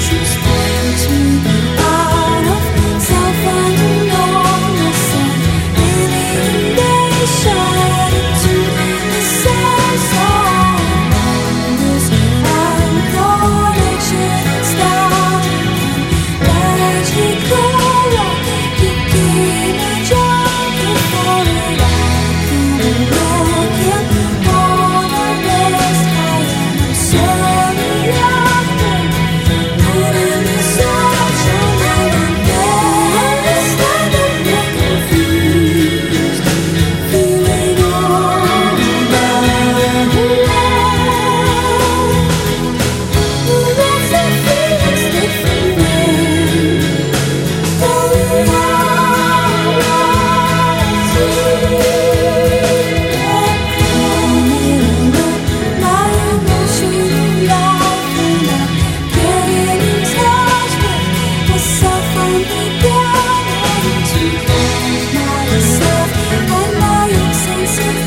choose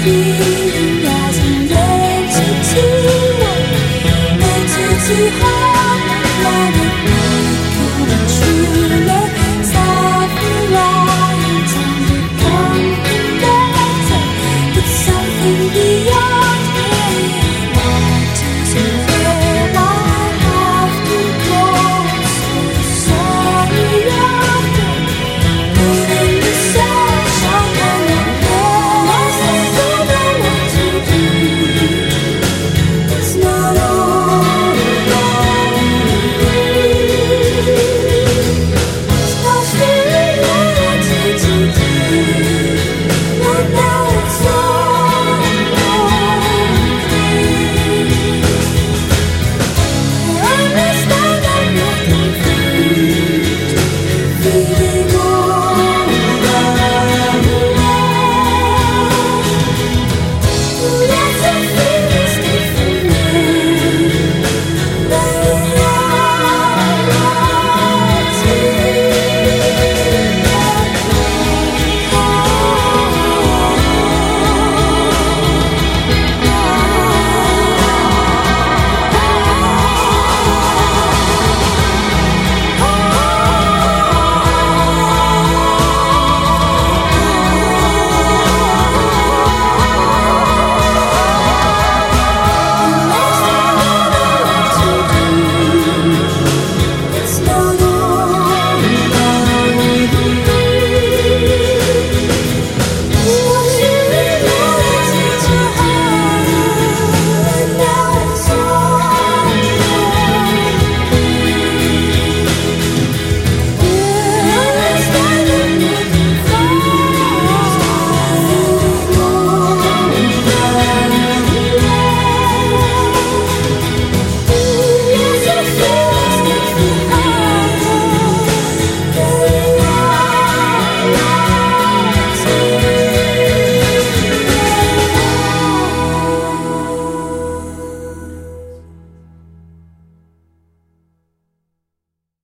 to hold my